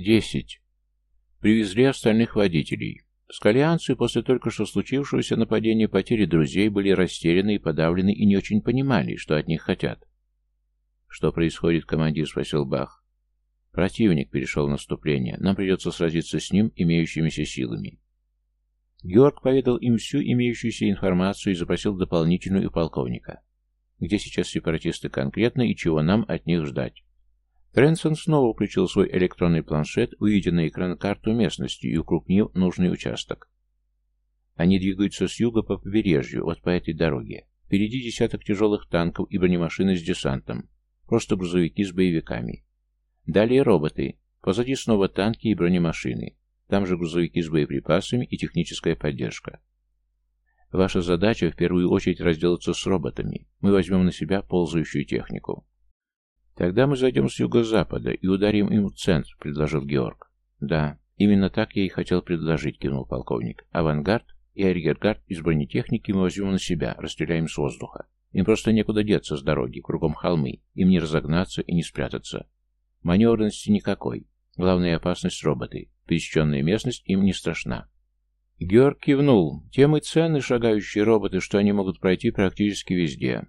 Десять. Привезли остальных водителей. Скалианцы после только что случившегося нападения потери друзей были растеряны и подавлены и не очень понимали, что от них хотят. «Что происходит, командир?» — спросил Бах. «Противник перешел в наступление. Нам придется сразиться с ним имеющимися силами». Георг поведал им всю имеющуюся информацию и запросил дополнительную у полковника. Где сейчас сепаратисты конкретно и чего нам от них ждать? Тренсон снова включил свой электронный планшет, увидя на экран карту местности и укрупнил нужный участок. Они двигаются с юга по побережью, вот по этой дороге. Впереди десяток тяжелых танков и бронемашины с десантом. Просто грузовики с боевиками. Далее роботы. Позади снова танки и бронемашины. Там же грузовики с боеприпасами и техническая поддержка. Ваша задача в первую очередь разделаться с роботами. Мы возьмем на себя ползающую технику. «Тогда мы зайдем с юго-запада и ударим им в центр», — предложил Георг. «Да, именно так я и хотел предложить», — кивнул полковник. «Авангард и арьергард из бронетехники мы возьмем на себя, расстреляем с воздуха. Им просто некуда деться с дороги, кругом холмы, им не разогнаться и не спрятаться. Маневренности никакой. Главная опасность — роботы. Пересеченная местность им не страшна». Георг кивнул. Тем и цены шагающие роботы, что они могут пройти практически везде.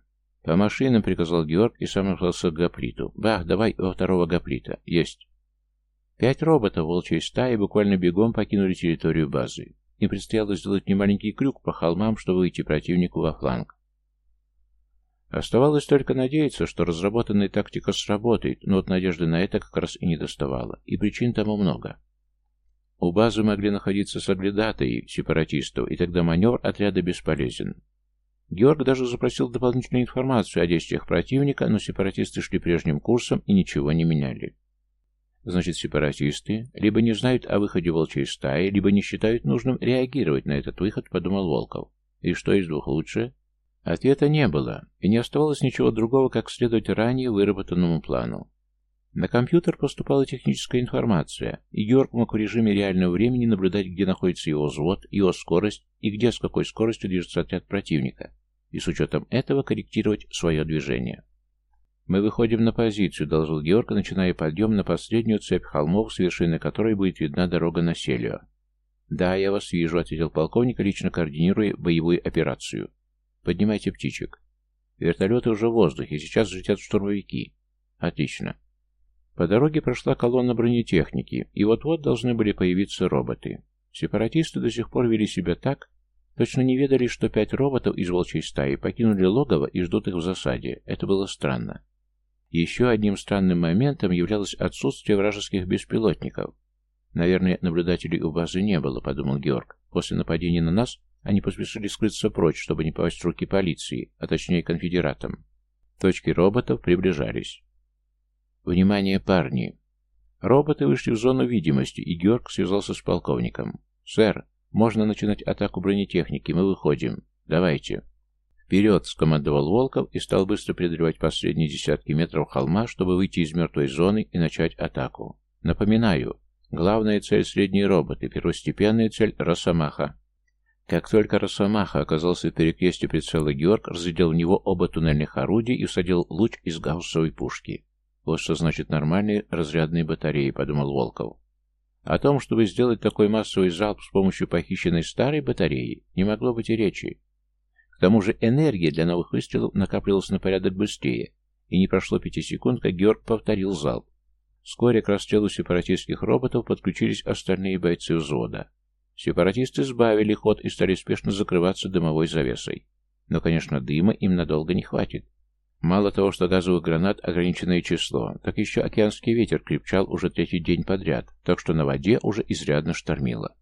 «По машинам», — приказал Георг и сам направился к гоплиту. «Бах, давай во второго гоплита». «Есть». Пять роботов волчьей стаи буквально бегом покинули территорию базы. Им предстояло сделать немаленький крюк по холмам, чтобы выйти противнику во фланг. Оставалось только надеяться, что разработанная тактика сработает, но вот надежды на это как раз и не доставало, и причин тому много. У базы могли находиться соглядатые сепаратистов, и тогда маневр отряда бесполезен. Георг даже запросил дополнительную информацию о действиях противника, но сепаратисты шли прежним курсом и ничего не меняли. Значит, сепаратисты либо не знают о выходе волчьей стаи, либо не считают нужным реагировать на этот выход, подумал Волков. И что из двух лучше? Ответа не было, и не оставалось ничего другого, как следовать ранее выработанному плану. На компьютер поступала техническая информация, и Георг мог в режиме реального времени наблюдать, где находится его взвод, его скорость и где с какой скоростью движется отряд противника, и с учетом этого корректировать свое движение. «Мы выходим на позицию», — должил Георг, начиная подъем на последнюю цепь холмов, с вершины которой будет видна дорога на Селио. «Да, я вас вижу», — ответил полковник, лично координируя боевую операцию. «Поднимайте птичек. Вертолеты уже в воздухе, сейчас взлетят штурмовики». «Отлично. По дороге прошла колонна бронетехники, и вот-вот должны были появиться роботы. Сепаратисты до сих пор вели себя так, точно не ведали, что пять роботов из волчьей стаи покинули логово и ждут их в засаде. Это было странно. Еще одним странным моментом являлось отсутствие вражеских беспилотников. Наверное, наблюдателей у базы не было, подумал Георг. После нападения на нас они поспешили скрыться прочь, чтобы не попасть в руки полиции, а точнее конфедератам. Точки роботов приближались. «Внимание, парни!» Роботы вышли в зону видимости, и Георг связался с полковником. «Сэр, можно начинать атаку бронетехники, мы выходим. Давайте». «Вперед!» — скомандовал Волков и стал быстро преодолевать последние десятки метров холма, чтобы выйти из мертвой зоны и начать атаку. Напоминаю, главная цель — средние роботы, первостепенная цель — Росомаха. Как только Росомаха оказался в перекрестье прицела, Георг разглядел в него оба туннельных орудия и всадил луч из гауссовой пушки. Вот что значит нормальные разрядные батареи, подумал Волков. О том, чтобы сделать такой массовый залп с помощью похищенной старой батареи, не могло быть и речи. К тому же энергия для новых выстрелов накапливалась на порядок быстрее, и не прошло пяти секунд, как Георг повторил залп. Вскоре к расстрелу сепаратистских роботов подключились остальные бойцы взвода. Сепаратисты сбавили ход и стали спешно закрываться дымовой завесой. Но, конечно, дыма им надолго не хватит. Мало того, что газовых гранат ограниченное число, так еще океанский ветер крепчал уже третий день подряд, так что на воде уже изрядно штормило.